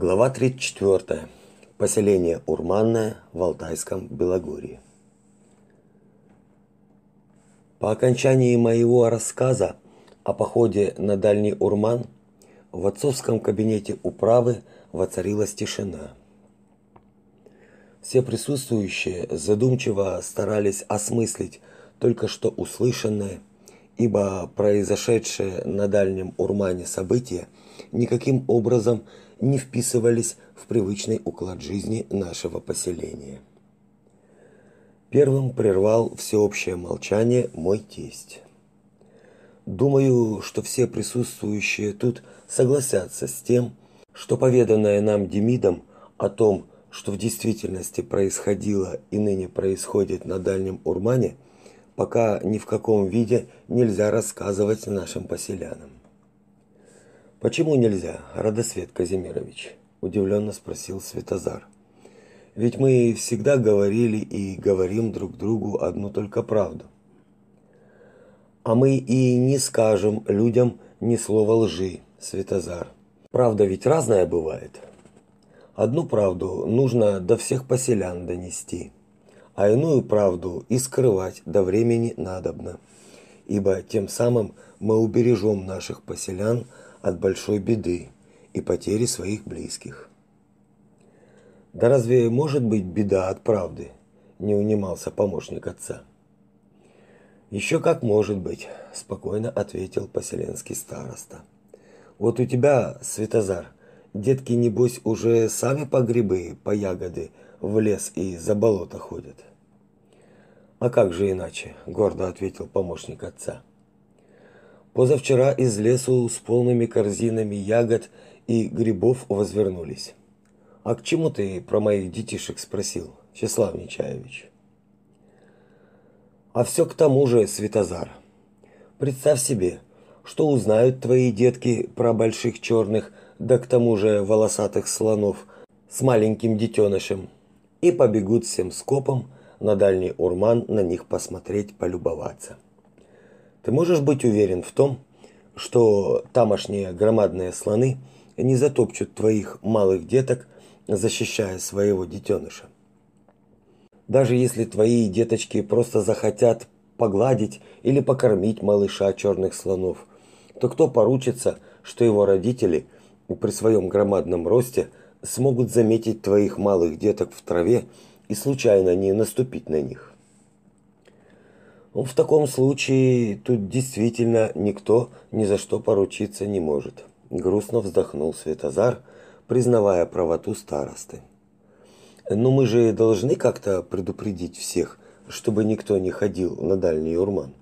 Глава 34. Поселение Урманное в Алтайском Белогорье. По окончании моего рассказа о походе на Дальний Урман в отцовском кабинете управы воцарилась тишина. Все присутствующие задумчиво старались осмыслить только что услышанное, ибо произошедшее на Дальнем Урмане события никаким образом не не вписывались в привычный уклад жизни нашего поселения. Первым прервал всеобщее молчание мой тесть. Думаю, что все присутствующие тут согласятся с тем, что поведанное нам Демидом о том, что в действительности происходило и ныне происходит на Дальнем Урмане, пока ни в каком виде нельзя рассказывать нашим поселянам. Почему нельзя, Радосвет Казимирович? удивленно спросил Светозар. Ведь мы всегда говорили и говорим друг другу одну только правду. А мы и не скажем людям ни слова лжи, Светозар. Правда ведь разная бывает. Одну правду нужно до всех поселян донести, а иную правду и скрывать до времени надобно, ибо тем самым мы убережем наших поселян от большой беды и потери своих близких. Да разве может быть беда от правды? Не унимался помощник отца. Еще как может быть, спокойно ответил поселенский староста. Вот у тебя, Светозар, детки небось уже сами по грибы, по ягоды в лес и за болото ходят. А как же иначе, гордо ответил помощник отца. Позавчера из лесу с полными корзинами ягод и грибов возвернулись. А к чему ты про моих детишек спросил, Числав Нечаевич? А все к тому же, Светозар. Представь себе, что узнают твои детки про больших черных, да к тому же волосатых слонов с маленьким детенышем, и побегут всем скопом на дальний урман на них посмотреть, полюбоваться. Ты можешь быть уверен в том, что тамошние громадные слоны не затопчут твоих малых деток, защищая своего детеныша. Даже если твои деточки просто захотят погладить или покормить малыша черных слонов, то кто поручится, что его родители при своем громадном росте смогут заметить твоих малых деток в траве и случайно не наступить на них? Ну, в таком случае тут действительно никто ни за что поручиться не может, грустно вздохнул Светозар, признавая правоту старосты. Но мы же должны как-то предупредить всех, чтобы никто не ходил на дальний урман.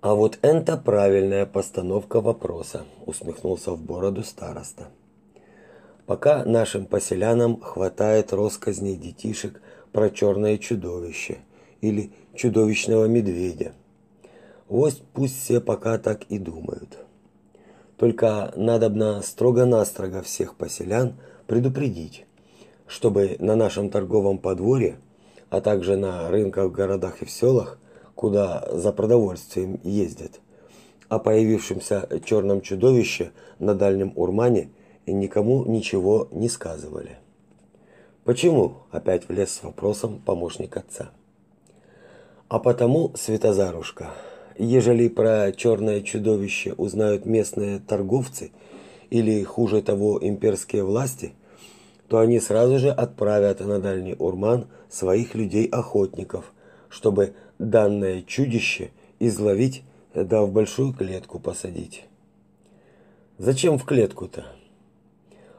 А вот это правильная постановка вопроса, усмехнулся в бороду староста. Пока нашим поселянам хватает россказней детишек про черное чудовище или чудовищного медведя. Вот пусть все пока так и думают. Только надобно строго-настрого всех поселян предупредить, чтобы на нашем торговом подворье, а также на рынках городах и в селах, куда за продовольствием ездят, о появившемся черном чудовище на Дальнем Урмане никому ничего не сказывали. Почему? Опять влез с вопросом помощник отца. А потому, Святозарушка, ежели про черное чудовище узнают местные торговцы или хуже того имперские власти, то они сразу же отправят на дальний Урман своих людей-охотников, чтобы данное чудище изловить да в большую клетку посадить. Зачем в клетку-то?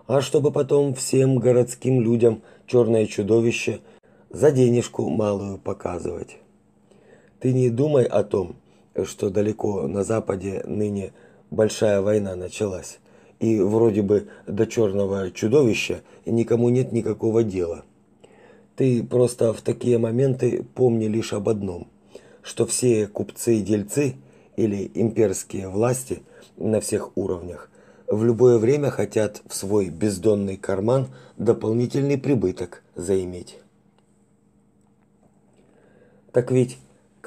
А чтобы потом всем городским людям черное чудовище за денежку малую показывать. Ты не думай о том, что далеко на западе ныне большая война началась, и вроде бы до черного чудовища никому нет никакого дела. Ты просто в такие моменты помни лишь об одном, что все купцы и дельцы или имперские власти на всех уровнях в любое время хотят в свой бездонный карман дополнительный прибыток заиметь. Так ведь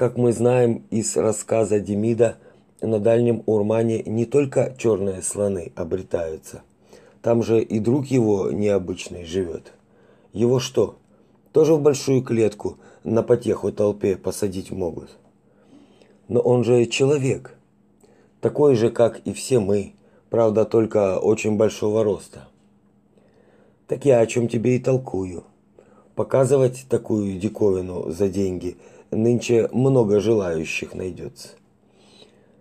как мы знаем из рассказа Демида, на Дальнем Урмане не только черные слоны обретаются, Там же и друг его необычный живет. Его что, тоже в большую клетку на потеху толпе посадить могут? Но он же человек. Такой же, как и все мы, правда, только очень большого роста. Так я о чем тебе и толкую. Показывать такую диковину за деньги нынче много желающих найдется.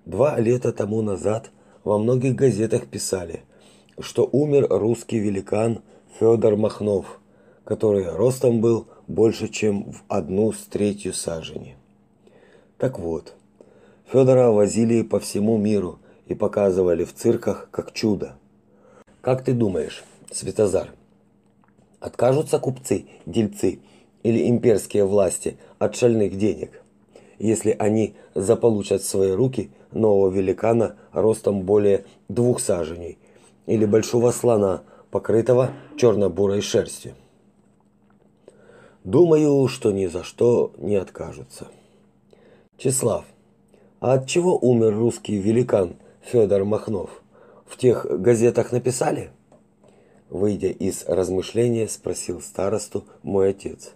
Два лета тому назад во многих газетах писали, что умер русский великан Федор Махнов, который ростом был больше, чем в одну с третью сажени. Так вот, Федора возили по всему миру и показывали в цирках как чудо. Как ты думаешь, Светозар, откажутся купцы, дельцы или имперские власти от шальных денег, если они заполучат в свои руки нового великана ростом более двух саженей или большого слона, покрытого черно-бурой шерстью. Думаю, что ни за что не откажутся. Числав, а от чего умер русский великан Федор Махнов? В тех газетах написали? Выйдя из размышления, спросил старосту мой отец.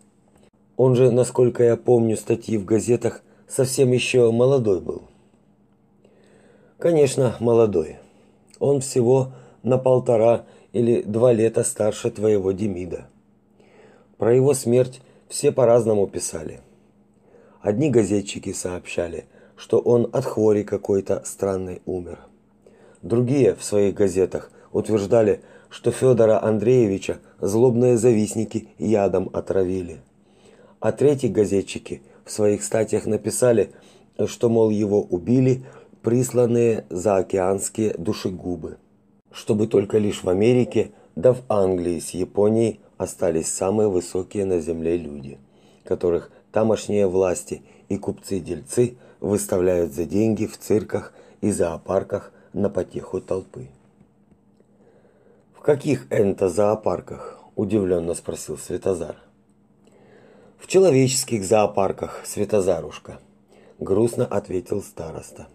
Он же, насколько я помню статьи в газетах, совсем еще молодой был. Конечно, молодой. Он всего на полтора или два лета старше твоего Демида. Про его смерть все по-разному писали. Одни газетчики сообщали, что он от хвори какой-то странной умер. Другие в своих газетах утверждали, что Федора Андреевича злобные завистники ядом отравили. А третьи газетчики в своих статьях написали, что мол его убили присланные заокеанские душегубы, чтобы только лишь в Америке, да в Англии с Японией остались самые высокие на земле люди, которых тамошние власти и купцы-дельцы выставляют за деньги в цирках и зоопарках на потеху толпы. В каких это зоопарках? удивленно спросил Светозар. В человеческих зоопарках, Светозарушка, грустно ответил староста.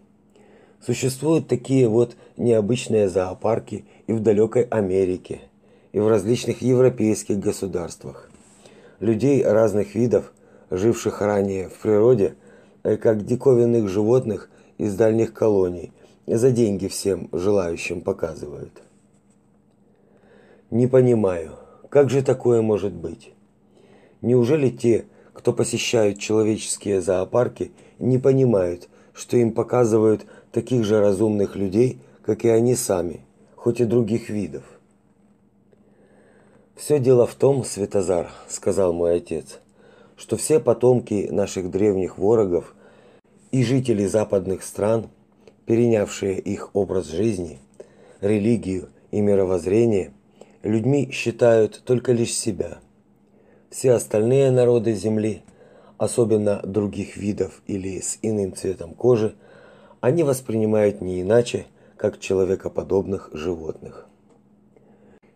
Существуют такие вот необычные зоопарки и в далекой Америке, и в различных европейских государствах. Людей разных видов, живших ранее в природе, э, как диковинных животных из дальних колоний, за деньги всем желающим показывают. Не понимаю, как же такое может быть? Неужели те, кто посещают человеческие зоопарки, не понимают, что им показывают таких же разумных людей, как и они сами, хоть и других видов. Все дело в том, Светозар, сказал мой отец, что все потомки наших древних ворогов и жители западных стран, перенявшие их образ жизни, религию и мировоззрение, людьми считают только лишь себя. Все остальные народы земли, особенно других видов или с иным цветом кожи, они воспринимают не иначе, как человекоподобных животных.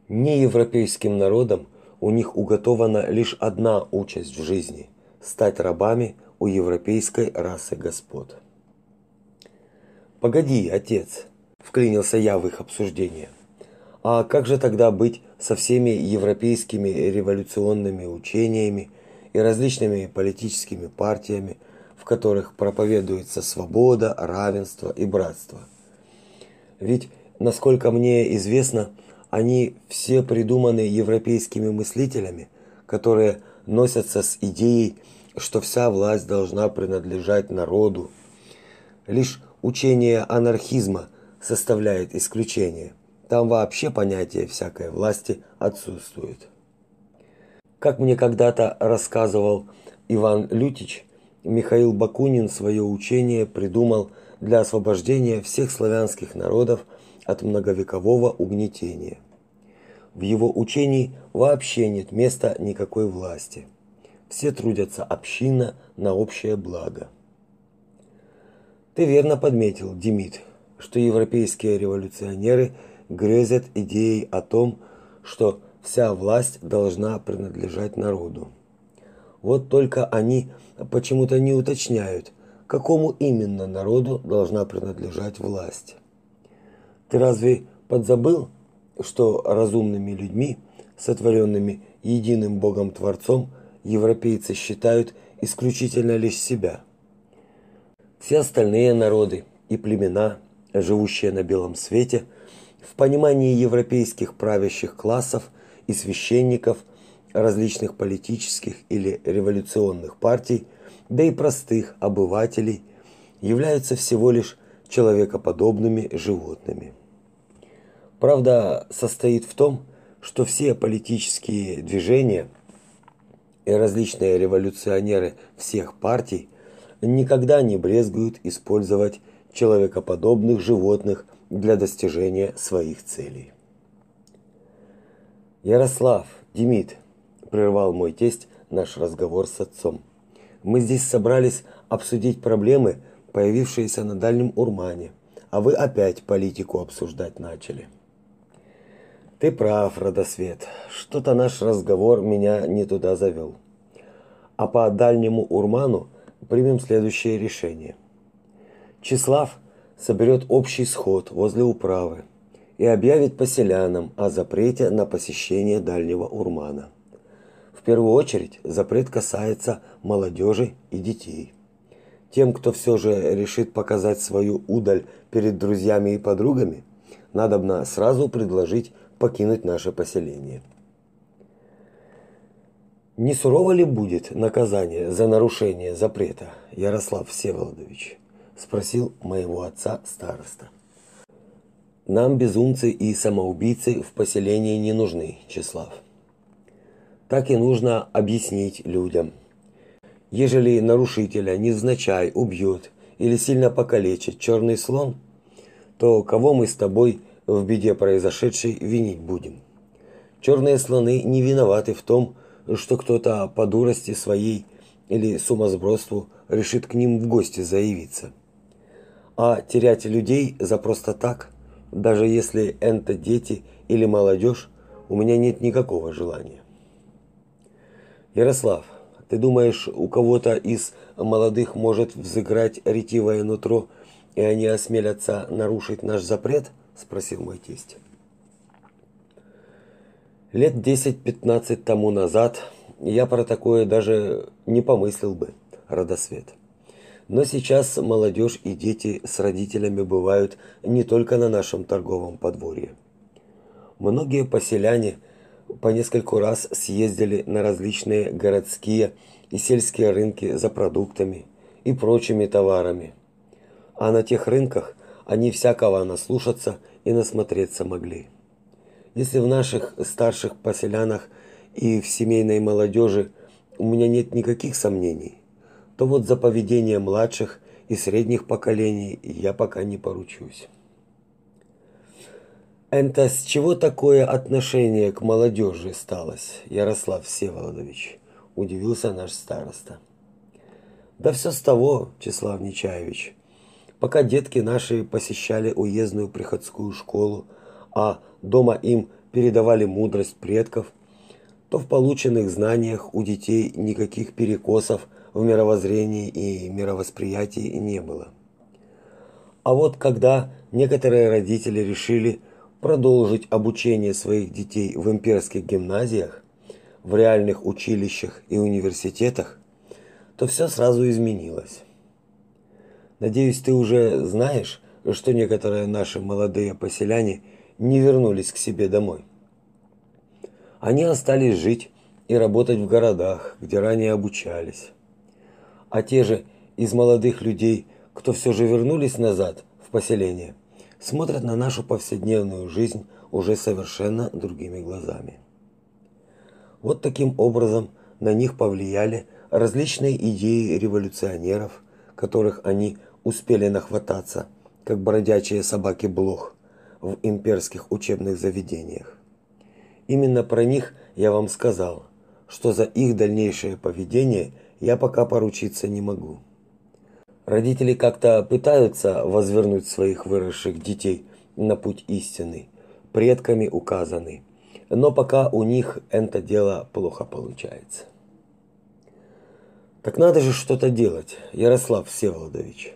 Неевропейским народам у них уготована лишь одна участь в жизни стать рабами у европейской расы господ. Погоди, отец, вклинился я в их обсуждение. А как же тогда быть со всеми европейскими революционными учениями и различными политическими партиями, в которых проповедуется свобода, равенство и братство. Ведь, насколько мне известно, они все придуманы европейскими мыслителями, которые носятся с идеей, что вся власть должна принадлежать народу. Лишь учение анархизма составляет исключение. Там вообще понятие всякой власти отсутствует. Как мне когда-то рассказывал Иван Лютич, Михаил Бакунин свое учение придумал для освобождения всех славянских народов от многовекового угнетения. В его учении вообще нет места никакой власти. Все трудятся общинно на общее благо. Ты верно подметил, Демид, что европейские революционеры грезят идеей о том, что вся власть должна принадлежать народу. Вот только они почему-то не уточняют, какому именно народу должна принадлежать власть. Ты разве подзабыл, что разумными людьми, сотворенными единым Богом-творцом, европейцы считают исключительно лишь себя. Все остальные народы и племена, живущие на белом свете, в понимании европейских правящих классов и священников различных политических или революционных партий, да и простых обывателей, являются всего лишь человекоподобными животными. Правда состоит в том, что все политические движения и различные революционеры всех партий никогда не брезгуют использовать человекоподобных животных для достижения своих целей. Ярослав, Демид, прервал мой тесть наш разговор с отцом. Мы здесь собрались обсудить проблемы, появившиеся на Дальнем Урмане, а вы опять политику обсуждать начали. Ты прав, Родосвет. Что-то наш разговор меня не туда завел. А по дальнему Урману примем следующее решение. Числав соберет общий сход возле управы и объявит поселянам о запрете на посещение дальнего Урмана. В первую очередь запрет касается молодежи и детей. Тем, кто все же решит показать свою удаль перед друзьями и подругами, надобно сразу предложить покинуть наше поселение. Не сурово ли будет наказание за нарушение запрета, Ярослав Всеволодович? Спросил моего отца староста. Нам безумцы и самоубийцы в поселении не нужны, Числав. Так и нужно объяснить людям. Ежели нарушителя невзначай убьет или сильно покалечит черный слон, то кого мы с тобой в беде произошедшей винить будем. Черные слоны не виноваты в том, что кто-то по дурости своей или сумасбродству решит к ним в гости заявиться. А терять людей за просто так, даже если это дети или молодежь, у меня нет никакого желания. Ярослав, ты думаешь, у кого-то из молодых может взыграть ретивое нутро, и они осмелятся нарушить наш запрет? – спросил мой тесть. Лет 10-15 тому назад я про такое даже не помыслил бы, родосвет. Но сейчас молодежь и дети с родителями бывают не только на нашем торговом подворье. Многие поселяне по нескольку раз съездили на различные городские и сельские рынки за продуктами и прочими товарами. А на тех рынках они всякого наслушаться и насмотреться могли. Если в наших старших поселянах и в семейной молодежи у меня нет никаких сомнений, то вот за поведение младших и средних поколений я пока не поручусь. Это с чего такое отношение к молодежи сталось, Ярослав Всеволодович? удивился наш староста. Да все с того, Числав Нечаевич, Пока детки наши посещали уездную приходскую школу, а дома им передавали мудрость предков, то в полученных знаниях у детей никаких перекосов в мировоззрении и мировосприятии не было. А вот когда некоторые родители решили продолжить обучение своих детей в имперских гимназиях, в реальных училищах и университетах, то все сразу изменилось. Надеюсь, ты уже знаешь, что некоторые наши молодые поселяне не вернулись к себе домой. Они остались жить и работать в городах, где ранее обучались. А те же из молодых людей, кто все же вернулись назад в поселение, смотрят на нашу повседневную жизнь уже совершенно другими глазами. Вот таким образом на них повлияли различные идеи революционеров, которых они успели нахвататься, как бродячие собаки блох в имперских учебных заведениях. Именно про них я вам сказал, что за их дальнейшее поведение я пока поручиться не могу. Родители как-то пытаются возвернуть своих выросших детей на путь истины, предками указанный, но пока у них это дело плохо получается. Так надо же что-то делать, Ярослав Всеволодович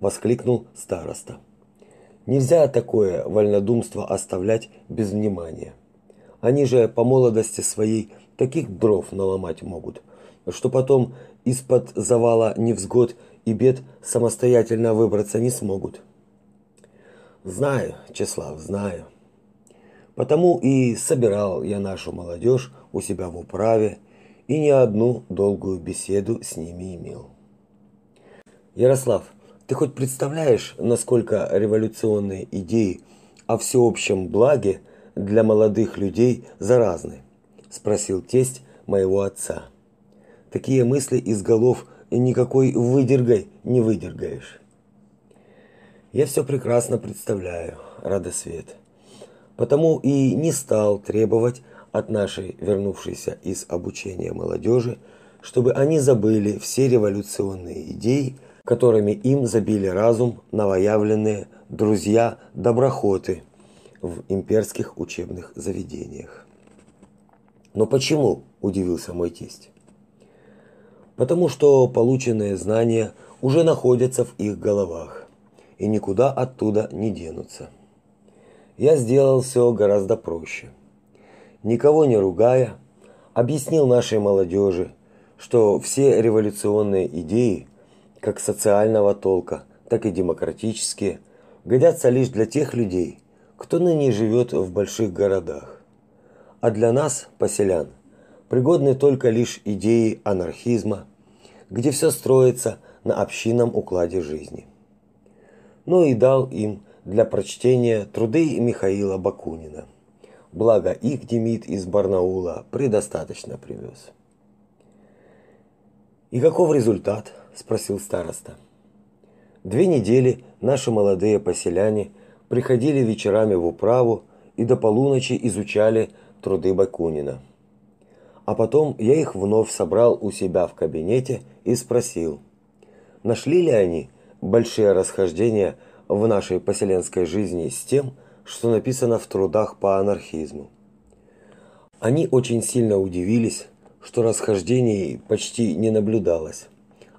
воскликнул староста. Нельзя такое вольнодумство оставлять без внимания. Они же по молодости своей таких дров наломать могут, что потом из-под завала невзгод и бед самостоятельно выбраться не смогут. Знаю, Числав, знаю. Потому и собирал я нашу молодежь у себя в управе и не одну долгую беседу с ними имел. Ярослав, ты хоть представляешь, насколько революционные идеи о всеобщем благе для молодых людей заразны? спросил тесть моего отца. Такие мысли из голов никакой выдергой не выдергаешь. Я все прекрасно представляю, Радосвет. Потому и не стал требовать от нашей вернувшейся из обучения молодежи, чтобы они забыли все революционные идеи, которыми им забили разум новоявленные друзья-доброхоты в имперских учебных заведениях. Но почему? удивился мой тесть. Потому что полученные знания уже находятся в их головах и никуда оттуда не денутся. Я сделал все гораздо проще. Никого не ругая, объяснил нашей молодежи, что все революционные идеи, как социального толка, так и демократические, годятся лишь для тех людей, кто ныне живет в больших городах а для нас, поселян, пригодны только лишь идеи анархизма, где все строится на общинном укладе жизни. Ну и дал им для прочтения труды Михаила Бакунина. Благо их Демид из Барнаула предостаточно привез. «И каков результат?» – спросил староста. Две недели наши молодые поселяне приходили вечерами в управу и до полуночи изучали труды Бакунина. А потом я их вновь собрал у себя в кабинете и спросил, нашли ли они большие расхождения в нашей поселенской жизни с тем, что написано в трудах по анархизму. Они очень сильно удивились, что расхождений почти не наблюдалось.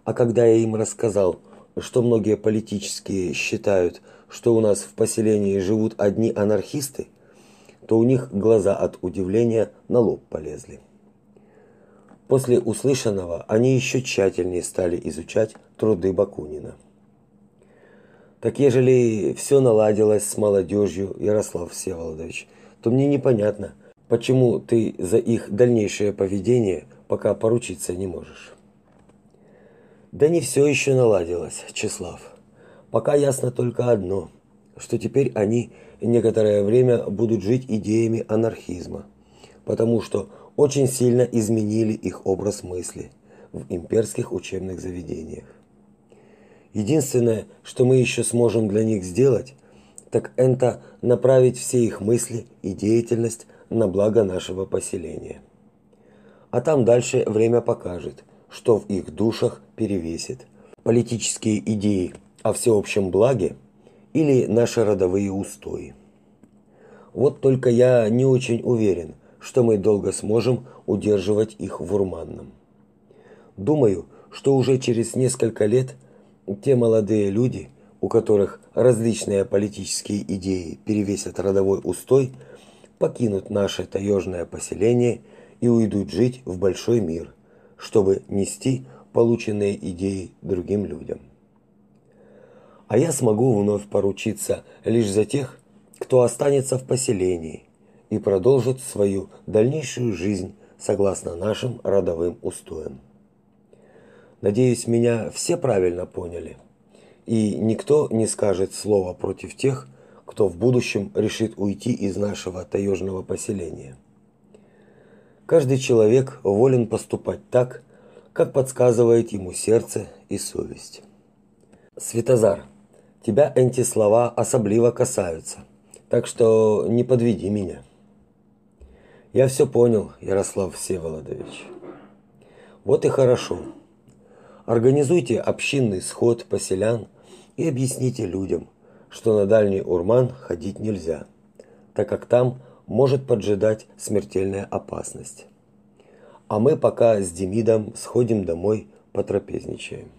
А когда я им рассказал, что многие политические считают, что у нас в поселении живут одни анархисты, то у них глаза от удивления на лоб полезли. После услышанного они еще тщательнее стали изучать труды Бакунина. Так ежели все наладилось с молодежью, Ярослав Всеволодович, то мне непонятно, почему ты за их дальнейшее поведение пока поручиться не можешь. Да не все еще наладилось, Числав. Пока ясно только одно, что теперь они некоторое время будут жить идеями анархизма, потому что очень сильно изменили их образ мысли в имперских учебных заведениях. Единственное, что мы еще сможем для них сделать, так это направить все их мысли и деятельность на благо нашего поселения. А там дальше время покажет, что в их душах перевесит. Политические идеи о всеобщем благе или наши родовые устои. Вот только я не очень уверен, что мы долго сможем удерживать их в Урманном. Думаю, что уже через несколько лет те молодые люди, у которых различные политические идеи перевесят родовой устой, покинут наше таежное поселение и уйдут жить в большой мир, чтобы нести полученные идеи другим людям а я смогу вновь поручиться лишь за тех, кто останется в поселении и продолжит свою дальнейшую жизнь согласно нашим родовым устоям. Надеюсь, меня все правильно поняли, и никто не скажет слова против тех, кто в будущем решит уйти из нашего таежного поселения. Каждый человек волен поступать так, как подсказывает ему сердце и совесть. Светозар, тебя эти слова особливо касаются. Так что не подведи меня. Я все понял, Ярослав Всеволодович. Вот и хорошо. Организуйте общинный сход поселян и объясните людям, что на дальний Урман ходить нельзя, так как там может поджидать смертельная опасность. А мы пока с Демидом сходим домой, потрапезничаем.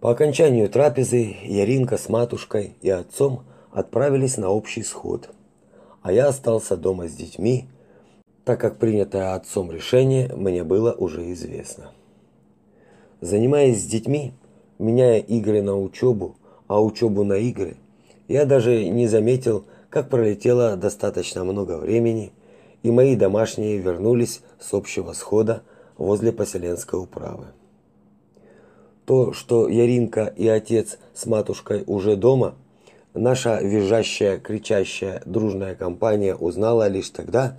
По окончанию трапезы Яринка с матушкой и отцом отправились на общий сход, а я остался дома с детьми, так как принятое отцом решение мне было уже известно. Занимаясь с детьми, меняя игры на учебу, а учебу на игры, я даже не заметил, как пролетело достаточно много времени, и мои домашние вернулись с общего схода возле поселенской управы. То, что Яринка и отец с матушкой уже дома, наша визжащая, кричащая, дружная компания узнала лишь тогда,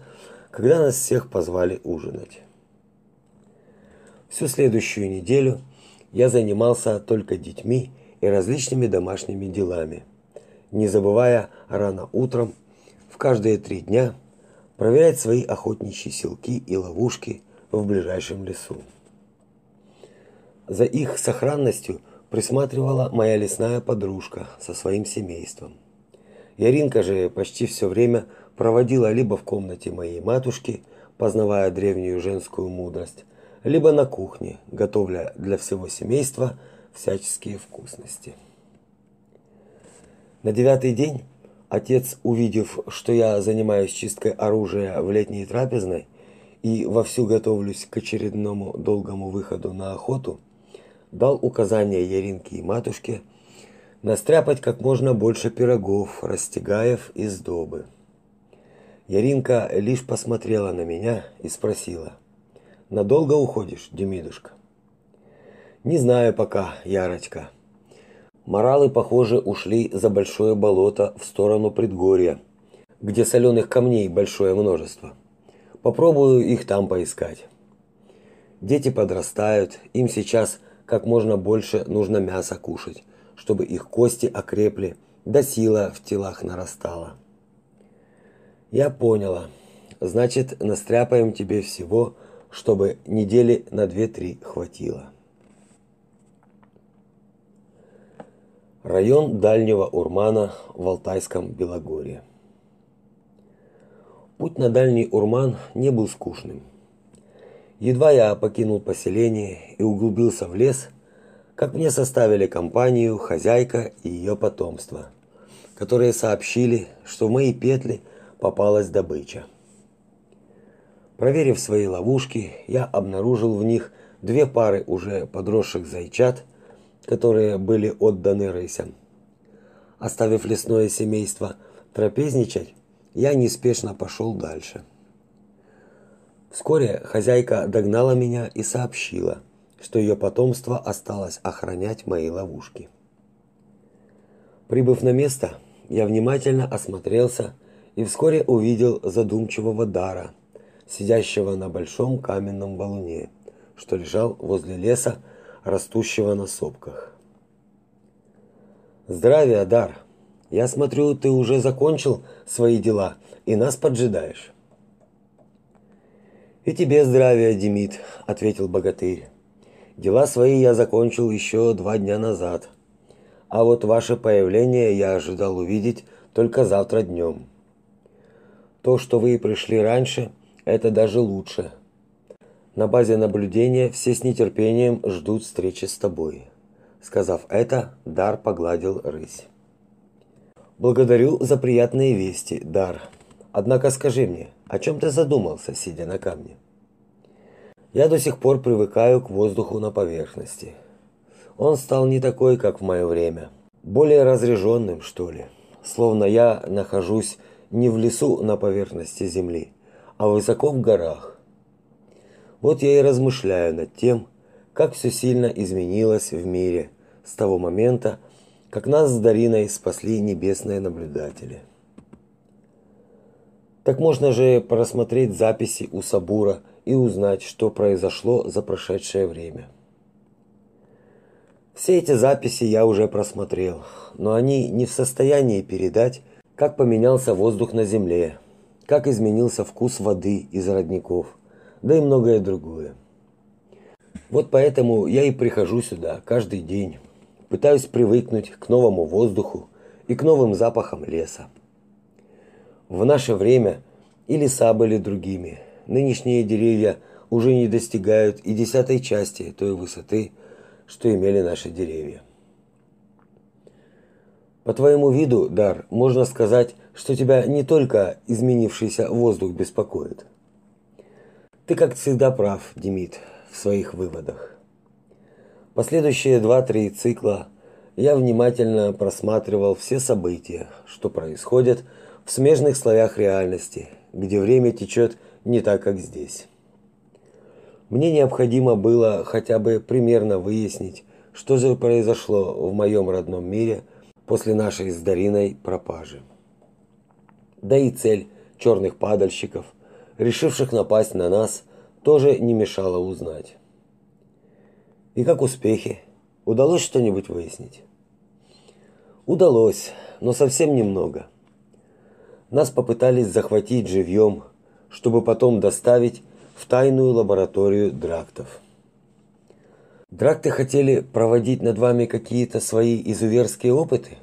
когда нас всех позвали ужинать. Всю следующую неделю я занимался только детьми и различными домашними делами, не забывая рано утром в каждые три дня проверять свои охотничьи селки и ловушки в ближайшем лесу. За их сохранностью присматривала моя лесная подружка со своим семейством. Яринка же почти все время проводила либо в комнате моей матушки, познавая древнюю женскую мудрость, либо на кухне, готовля для всего семейства всяческие вкусности. На девятый день отец, увидев, что я занимаюсь чисткой оружия в летней трапезной и вовсю готовлюсь к очередному долгому выходу на охоту, дал указание Яринке и матушке настряпать как можно больше пирогов, растягаев и сдобы. Яринка лишь посмотрела на меня и спросила: "Надолго уходишь, Демидушка?" "Не знаю пока, Ярочка. Моралы, похоже, ушли за большое болото в сторону предгорья, где соленых камней большое множество. Попробую их там поискать. Дети подрастают, им сейчас как можно больше нужно мяса кушать, чтобы их кости окрепли, да сила в телах нарастала. Я поняла. Значит, настряпаем тебе всего, чтобы недели на две-три хватило. Район Дальнего Урмана в Алтайском Белогорье. Путь на Дальний Урман не был скучным. Едва я покинул поселение и углубился в лес, как мне составили компанию хозяйка и ее потомство, которые сообщили, что в мои петли попалась добыча. Проверив свои ловушки, я обнаружил в них две пары уже подросших зайчат, которые были отданы рысям. Оставив лесное семейство трапезничать, я неспешно пошел дальше. Вскоре хозяйка догнала меня и сообщила, что ее потомство осталось охранять мои ловушки. Прибыв на место, я внимательно осмотрелся и вскоре увидел задумчивого Дара, сидящего на большом каменном валуне, что лежал возле леса, растущего на сопках. Здравия, Дар. Я смотрю, ты уже закончил свои дела и нас поджидаешь. И тебе здравия, Демид, ответил богатырь. Дела свои я закончил еще два дня назад. А вот ваше появление я ожидал увидеть только завтра днем. То, что вы пришли раньше, это даже лучше. На базе наблюдения все с нетерпением ждут встречи с тобой. Сказав это, Дар погладил рысь. Благодарю за приятные вести, Дар. Однако скажи мне, о чем ты задумался, сидя на камне? Я до сих пор привыкаю к воздуху на поверхности. Он стал не такой, как в мое время, более разреженным, что ли. Словно я нахожусь не в лесу на поверхности земли, а высоко в горах. Вот я и размышляю над тем, как все сильно изменилось в мире с того момента, как нас с Дариной спасли небесные наблюдатели. Так можно же просмотреть записи у Сабура и узнать, что произошло за прошедшее время. Все эти записи я уже просмотрел, но они не в состоянии передать, как поменялся воздух на земле, как изменился вкус воды из родников, да и многое другое. Вот поэтому я и прихожу сюда каждый день, пытаюсь привыкнуть к новому воздуху и к новым запахам леса. В наше время и леса были другими. Нынешние деревья уже не достигают и десятой части той высоты, что имели наши деревья. По твоему виду, Дар, можно сказать, что тебя не только изменившийся воздух беспокоит. Ты, как всегда, прав, Демид, в своих выводах. Последующие два-три цикла я внимательно просматривал все события, что происходят в смежных слоях реальности, где время течет не так, как здесь. Мне необходимо было хотя бы примерно выяснить, что же произошло в моем родном мире после нашей с Дариной пропажи. Да и цель черных падальщиков, решивших напасть на нас, тоже не мешала узнать. И как успехи? Удалось что-нибудь выяснить? Удалось, но совсем немного. Нас попытались захватить живьем, чтобы потом доставить в тайную лабораторию драктов. Дракты хотели проводить над вами какие-то свои изуверские опыты?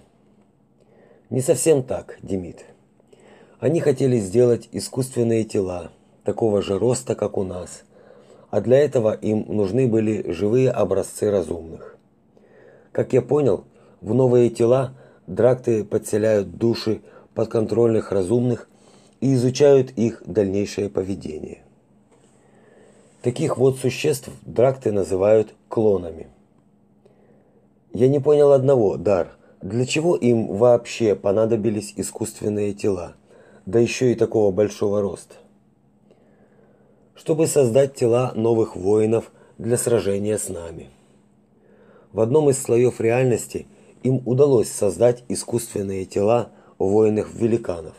Не совсем так, Демид. Они хотели сделать искусственные тела, такого же роста, как у нас. А для этого им нужны были живые образцы разумных. Как я понял, в новые тела дракты подселяют души подконтрольных разумных и изучают их дальнейшее поведение. Таких вот существ дракты называют клонами. Я не понял одного, Дар. Для чего им вообще понадобились искусственные тела, да еще и такого большого роста? Чтобы создать тела новых воинов для сражения с нами. В одном из слоев реальности им удалось создать искусственные тела воинов-великанов.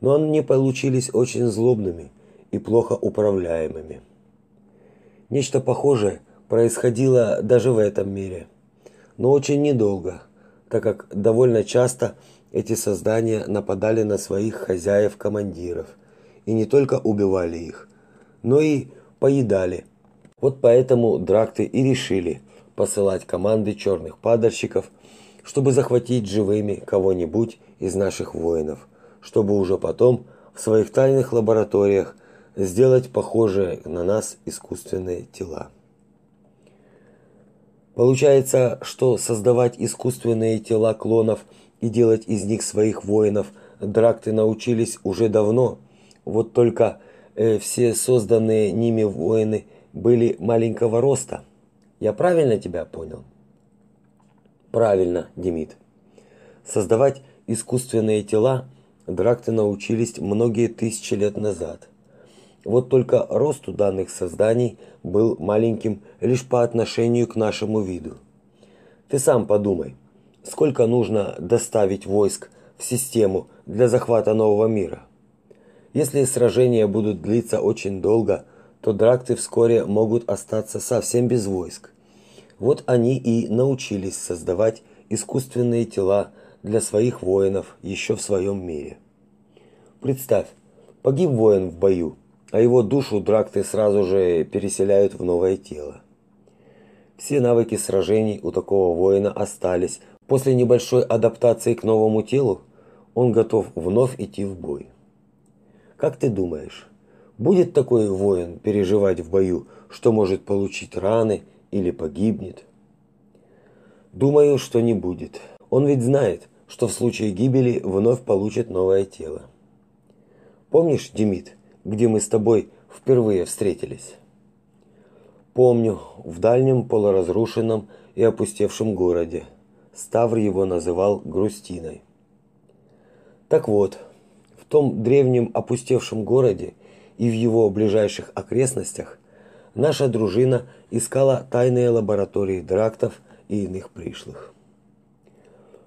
Но они получились очень злобными и плохо управляемыми. Нечто похожее происходило даже в этом мире, но очень недолго, так как довольно часто эти создания нападали на своих хозяев-командиров и не только убивали их, но и поедали. Вот поэтому дракты и решили посылать команды черных падальщиков, чтобы захватить живыми кого-нибудь из наших воинов, чтобы уже потом в своих тайных лабораториях сделать похожие на нас искусственные тела. Получается, что создавать искусственные тела клонов и делать из них своих воинов дракты научились уже давно. Вот только э, все созданные ними воины были маленького роста. Я правильно тебя понял? Правильно, Демид. Создавать искусственные тела дракты научились многие тысячи лет назад. Вот только рост у данных созданий был маленьким лишь по отношению к нашему виду. Ты сам подумай, сколько нужно доставить войск в систему для захвата нового мира? Если сражения будут длиться очень долго, то дракты вскоре могут остаться совсем без войск. Вот они и научились создавать искусственные тела для своих воинов еще в своем мире. Представь, погиб воин в бою, а его душу дракты сразу же переселяют в новое тело. Все навыки сражений у такого воина остались. После небольшой адаптации к новому телу он готов вновь идти в бой. Как ты думаешь, будет такой воин переживать в бою, что может получить раны или погибнет? Думаю, что не будет. Он ведь знает, что в случае гибели вновь получит новое тело. Помнишь, Демид, где мы с тобой впервые встретились. Помню, в дальнем полуразрушенном и опустевшем городе. Ставр его называл Грустиной. Так вот, в том древнем опустевшем городе и в его ближайших окрестностях наша дружина искала тайные лаборатории драктов и иных пришлых.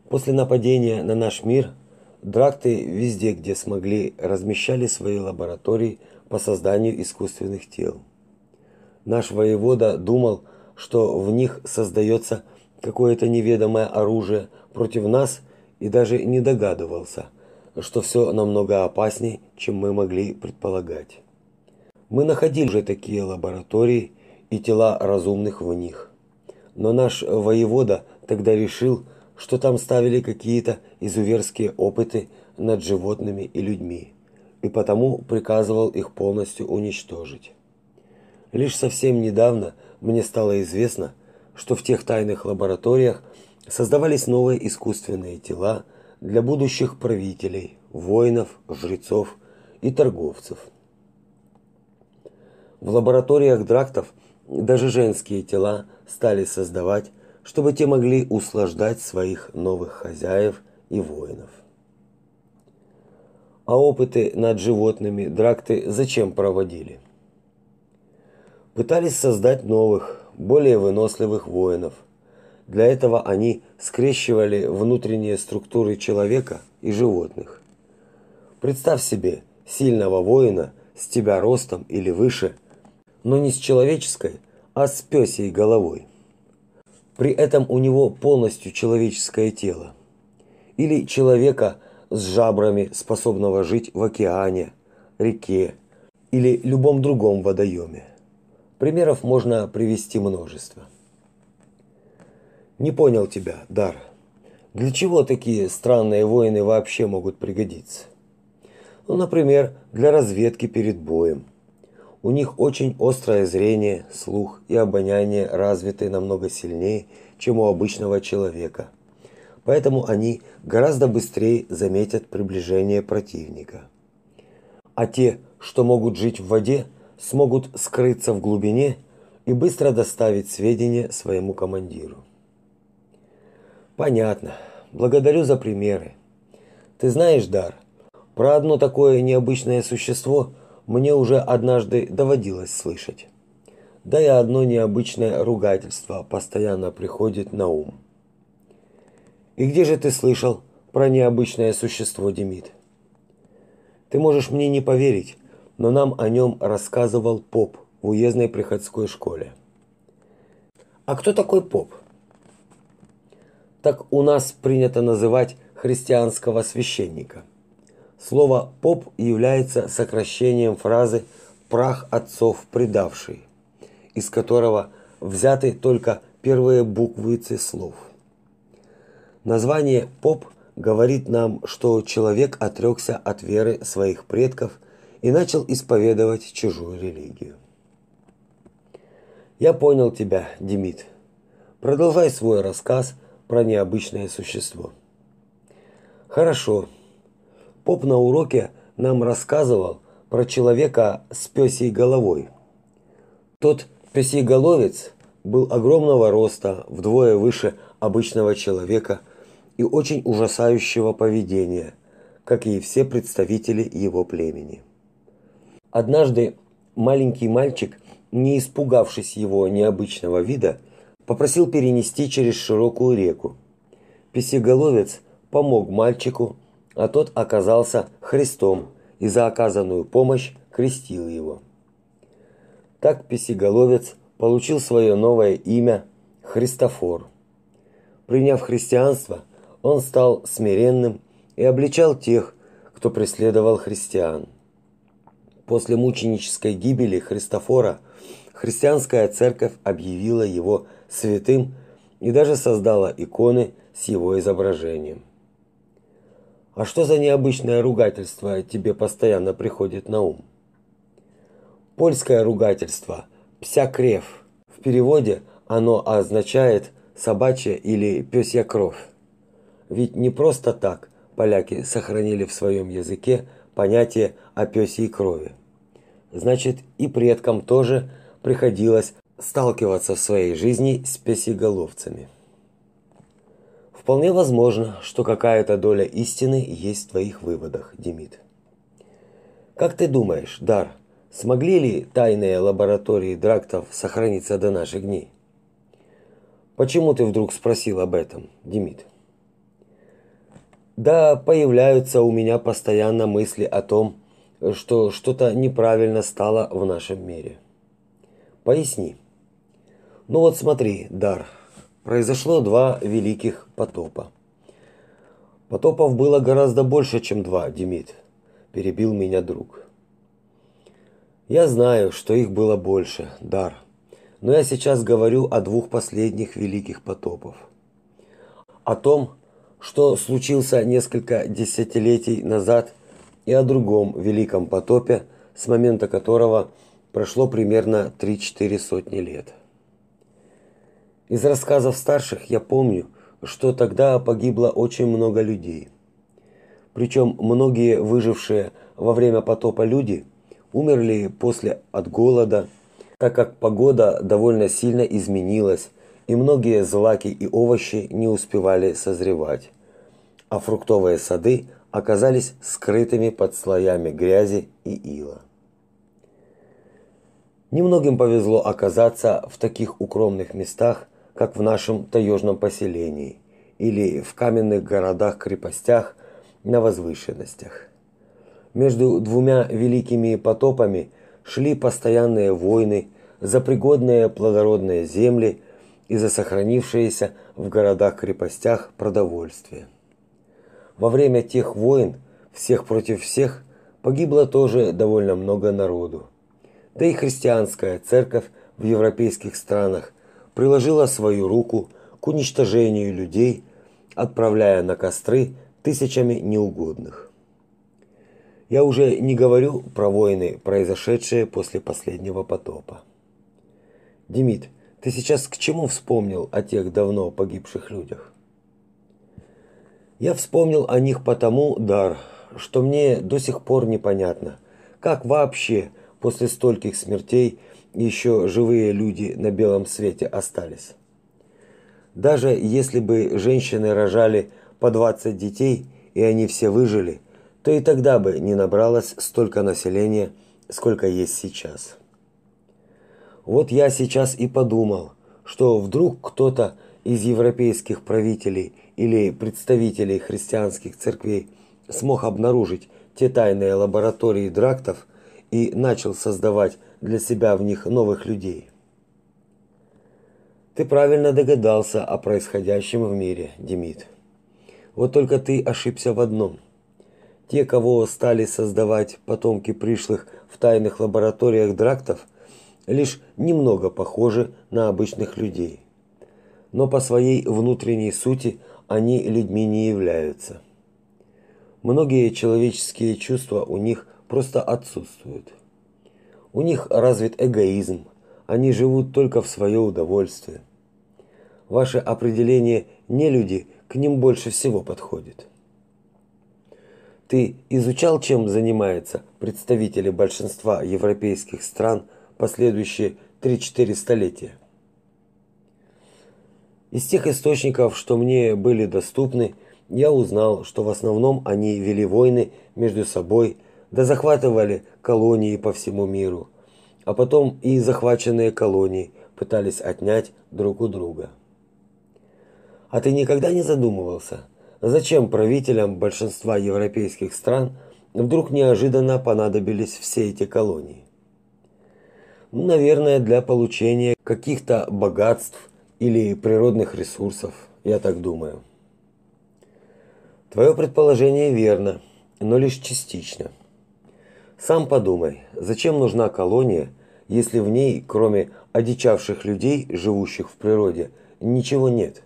После нападения на наш мир Дракты везде, где смогли, размещали свои лаборатории по созданию искусственных тел. Наш воевода думал, что в них создается какое-то неведомое оружие против нас и даже не догадывался, что все намного опаснее, чем мы могли предполагать. Мы находили уже такие лаборатории и тела разумных в них. Но наш воевода тогда решил, что там ставили какие-то изуверские опыты над животными и людьми, и потому приказывал их полностью уничтожить. Лишь совсем недавно мне стало известно, что в тех тайных лабораториях создавались новые искусственные тела для будущих правителей, воинов, жрецов и торговцев. В лабораториях драктов даже женские тела стали создавать, чтобы те могли услаждать своих новых хозяев и воинов. А опыты над животными дракты зачем проводили? Пытались создать новых, более выносливых воинов. Для этого они скрещивали внутренние структуры человека и животных. Представь себе сильного воина с тебя ростом или выше, но не с человеческой, а с пёсей головой. При этом у него полностью человеческое тело. Или человека с жабрами, способного жить в океане, реке или любом другом водоеме. Примеров можно привести множество. Не понял тебя, Дар. Для чего такие странные воины вообще могут пригодиться? Ну, например, для разведки перед боем. У них очень острое зрение, слух и обоняние развиты намного сильнее, чем у обычного человека. Поэтому они гораздо быстрее заметят приближение противника. А те, что могут жить в воде, смогут скрыться в глубине и быстро доставить сведения своему командиру. Понятно. Благодарю за примеры. Ты знаешь, Дар, про одно такое необычное существо мне уже однажды доводилось слышать. Да и одно необычное ругательство постоянно приходит на ум. И где же ты слышал про необычное существо, Демид? Ты можешь мне не поверить, но нам о нем рассказывал поп в уездной приходской школе. А кто такой поп? Так у нас принято называть христианского священника. Слово поп является сокращением фразы прах отцов предавший, из которого взяты только первые буквы слов. Название поп говорит нам, что человек отрекся от веры своих предков и начал исповедовать чужую религию. Я понял тебя, Демид. Продолжай свой рассказ про необычное существо. Хорошо. Поп на уроке нам рассказывал про человека с пёсей головой. Тот пёсеголовец был огромного роста, вдвое выше обычного человека и очень ужасающего поведения, как и все представители его племени. Однажды маленький мальчик, не испугавшись его необычного вида, попросил перенести через широкую реку. Песеголовец помог мальчику, а тот оказался Христом и за оказанную помощь крестил его. Так песеголовец получил свое новое имя Христофор. Приняв христианство, он стал смиренным и обличал тех, кто преследовал христиан. После мученической гибели Христофора христианская церковь объявила его святым и даже создала иконы с его изображением. А что за необычное ругательство тебе постоянно приходит на ум? Польское ругательство псякрев. В переводе оно означает собачья или пёсья кровь. Ведь не просто так поляки сохранили в своем языке понятие о пёсьей крови. Значит, и предкам тоже приходилось сталкиваться в своей жизни с песеголовцами. Вполне возможно, что какая-то доля истины есть в твоих выводах, Демид. Как ты думаешь, Дар, смогли ли тайные лаборатории драктов сохраниться до наших дней? Почему ты вдруг спросил об этом, Демид? Да, появляются у меня постоянно мысли о том, что что-то неправильно стало в нашем мире. Поясни. Ну вот смотри, Дар, произошло два великих потопа. Потопов было гораздо больше, чем два, Демид, перебил меня друг. Я знаю, что их было больше, Дар. Но я сейчас говорю о двух последних великих потопов. О том, что случился несколько десятилетий назад и о другом великом потопе, с момента которого прошло примерно 3-4 сотни лет. Из рассказов старших я помню, что тогда погибло очень много людей. Причем многие выжившие во время потопа люди умерли после от голода, так как погода довольно сильно изменилась, и многие злаки и овощи не успевали созревать, а фруктовые сады оказались скрытыми под слоями грязи и ила. Немногим повезло оказаться в таких укромных местах, как в нашем таежном поселении или в каменных городах-крепостях на возвышенностях. Между двумя великими потопами шли постоянные войны за пригодные плодородные земли и за сохранившееся в городах-крепостях продовольствие. Во время тех войн, всех против всех, погибло тоже довольно много народу. Да и христианская церковь в европейских странах приложила свою руку к уничтожению людей, отправляя на костры тысячами неугодных. Я уже не говорю про войны, произошедшие после последнего потопа. Демид, ты сейчас к чему вспомнил о тех давно погибших людях? Я вспомнил о них потому, Дар, что мне до сих пор непонятно, как вообще после стольких смертей еще живые люди на белом свете остались. Даже если бы женщины рожали по 20 детей, и они все выжили, то и тогда бы не набралось столько населения, сколько есть сейчас. Вот я сейчас и подумал, что вдруг кто-то из европейских правителей или представителей христианских церквей смог обнаружить те тайные лаборатории драктов и начал создавать для себя в них новых людей. Ты правильно догадался о происходящем в мире, Демид. Вот только ты ошибся в одном. Те, кого стали создавать потомки пришлых в тайных лабораториях драктов – лишь немного похожи на обычных людей. Но по своей внутренней сути они людьми не являются. Многие человеческие чувства у них просто отсутствуют. У них развит эгоизм, они живут только в свое удовольствие. Ваше определение не люди к ним больше всего подходит. Ты изучал, чем занимаются представители большинства европейских стран последующие 3-4 столетия. Из тех источников, что мне были доступны, я узнал, что в основном они вели войны между собой, да захватывали колонии по всему миру, а потом и захваченные колонии пытались отнять друг у друга. А ты никогда не задумывался, зачем правителям большинства европейских стран вдруг неожиданно понадобились все эти колонии? Наверное, для получения каких-то богатств или природных ресурсов, я так думаю. Твое предположение верно, но лишь частично. Сам подумай, зачем нужна колония, если в ней, кроме одичавших людей, живущих в природе, ничего нет?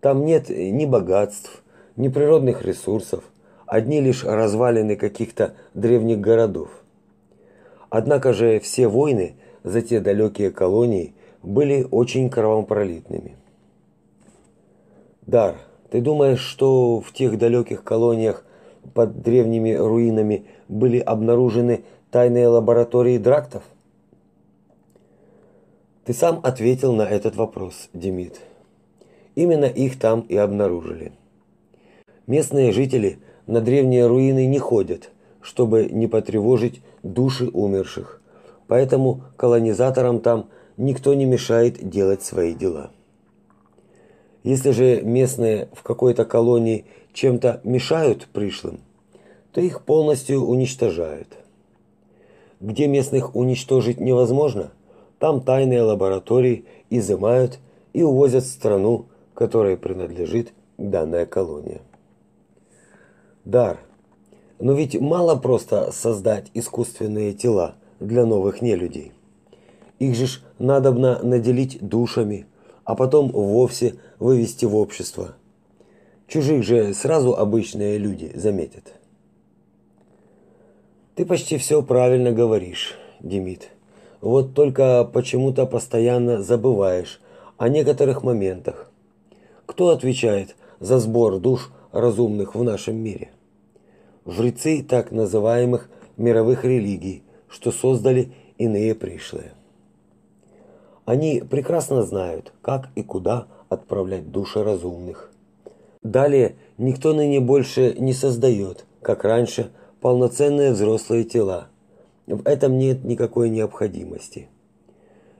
Там нет ни богатств, ни природных ресурсов, одни лишь развалины каких-то древних городов. Однако же все войны за те далекие колонии были очень кровопролитными. Дар, ты думаешь, что в тех далеких колониях под древними руинами были обнаружены тайные лаборатории драктов? Ты сам ответил на этот вопрос, Демид. Именно их там и обнаружили. Местные жители на древние руины не ходят, чтобы не потревожить души умерших. Поэтому колонизаторам там никто не мешает делать свои дела. Если же местные в какой-то колонии чем-то мешают пришлым, то их полностью уничтожают. Где местных уничтожить невозможно, там тайные лаборатории изымают и увозят в страну, которой принадлежит данная колония. Дар – но ведь мало просто создать искусственные тела для новых нелюдей. Их же ж надобно наделить душами, а потом вовсе вывести в общество. Чужих же сразу обычные люди заметят. Ты почти все правильно говоришь, Демид. Вот только почему-то постоянно забываешь о некоторых моментах. Кто отвечает за сбор душ разумных в нашем мире? Жрецы так называемых мировых религий, что создали иные пришлые. Они прекрасно знают, как и куда отправлять души разумных. Далее никто ныне больше не создает, как раньше, полноценные взрослые тела. В этом нет никакой необходимости.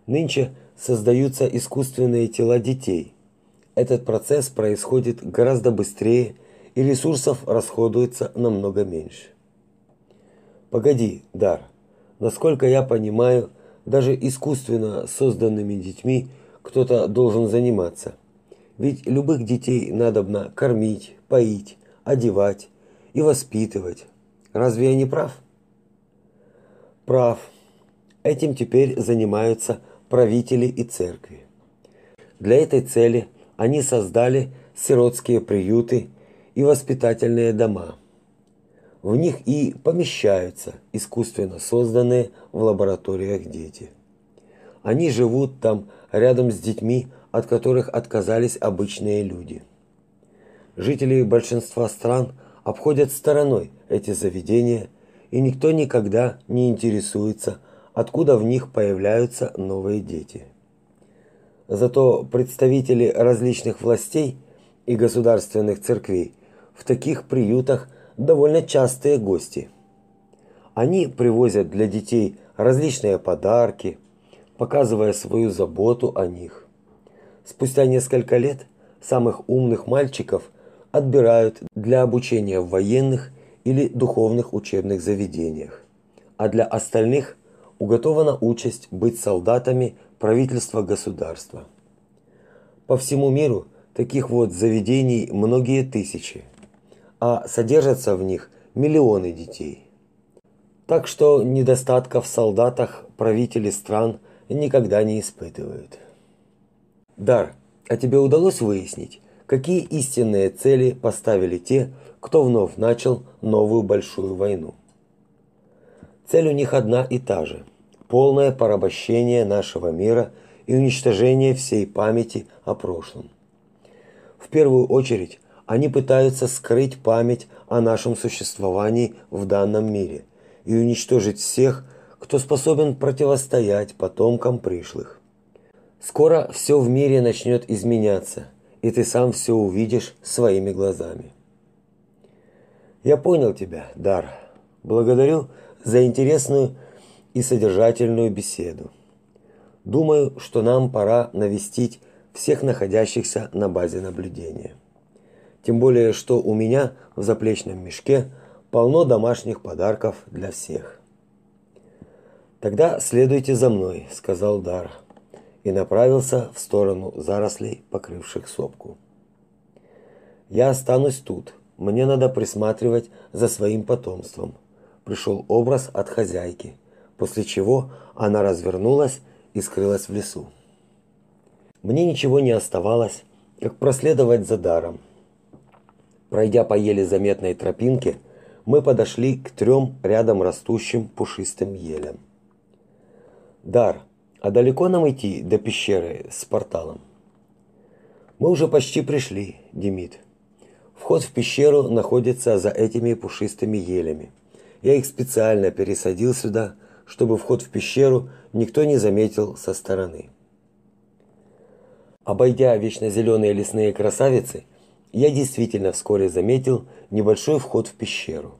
Нынче создаются искусственные тела детей. Этот процесс происходит гораздо быстрее, и ресурсов расходуется намного меньше. Погоди, Дар. Насколько я понимаю, даже искусственно созданными детьми кто-то должен заниматься. Ведь любых детей надобно кормить, поить, одевать и воспитывать. Разве я не прав? Прав. Этим теперь занимаются правители и церкви. Для этой цели они создали сиротские приюты и воспитательные дома. В них и помещаются искусственно созданные в лабораториях дети. Они живут там рядом с детьми, от которых отказались обычные люди. Жители большинства стран обходят стороной эти заведения, и никто никогда не интересуется, откуда в них появляются новые дети. Зато представители различных властей и государственных церквей в таких приютах довольно частые гости. Они привозят для детей различные подарки, показывая свою заботу о них. Спустя несколько лет самых умных мальчиков отбирают для обучения в военных или духовных учебных заведениях, а для остальных уготована участь быть солдатами правительства государства. По всему миру таких вот заведений многие тысячи а содержатся в них миллионы детей. Так что недостатков в солдатах правители стран никогда не испытывают. Дар, а тебе удалось выяснить, какие истинные цели поставили те, кто вновь начал новую большую войну? Цель у них одна и та же – полное порабощение нашего мира и уничтожение всей памяти о прошлом. В первую очередь они пытаются скрыть память о нашем существовании в данном мире и уничтожить всех, кто способен противостоять потомкам пришлых. Скоро все в мире начнет изменяться, и ты сам все увидишь своими глазами. Я понял тебя, Дар. Благодарю за интересную и содержательную беседу. Думаю, что нам пора навестить всех находящихся на базе наблюдения. Тем более, что у меня в заплечном мешке полно домашних подарков для всех. Тогда следуйте за мной, сказал Дар и направился в сторону зарослей, покрывших сопку. Я останусь тут. Мне надо присматривать за своим потомством. Пришел образ от хозяйки, после чего она развернулась и скрылась в лесу. Мне ничего не оставалось, как проследовать за даром Пройдя по еле заметной тропинке, мы подошли к трем рядом растущим пушистым елям. Дар, а далеко нам идти до пещеры с порталом? Мы уже почти пришли, Демид. Вход в пещеру находится за этими пушистыми елями. Я их специально пересадил сюда, чтобы вход в пещеру никто не заметил со стороны. Обойдя вечно зеленые лесные красавицы, я действительно вскоре заметил небольшой вход в пещеру.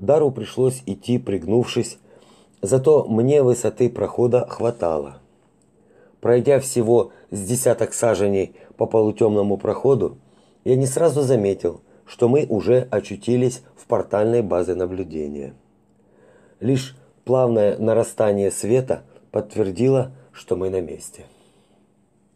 Дару пришлось идти пригнувшись, зато мне высоты прохода хватало. Пройдя всего с десяток саженей по полутемному проходу, я не сразу заметил, что мы уже очутились в портальной базе наблюдения. Лишь плавное нарастание света подтвердило, что мы на месте.